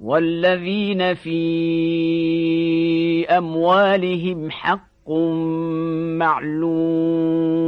والذين في أموالهم حق معلوم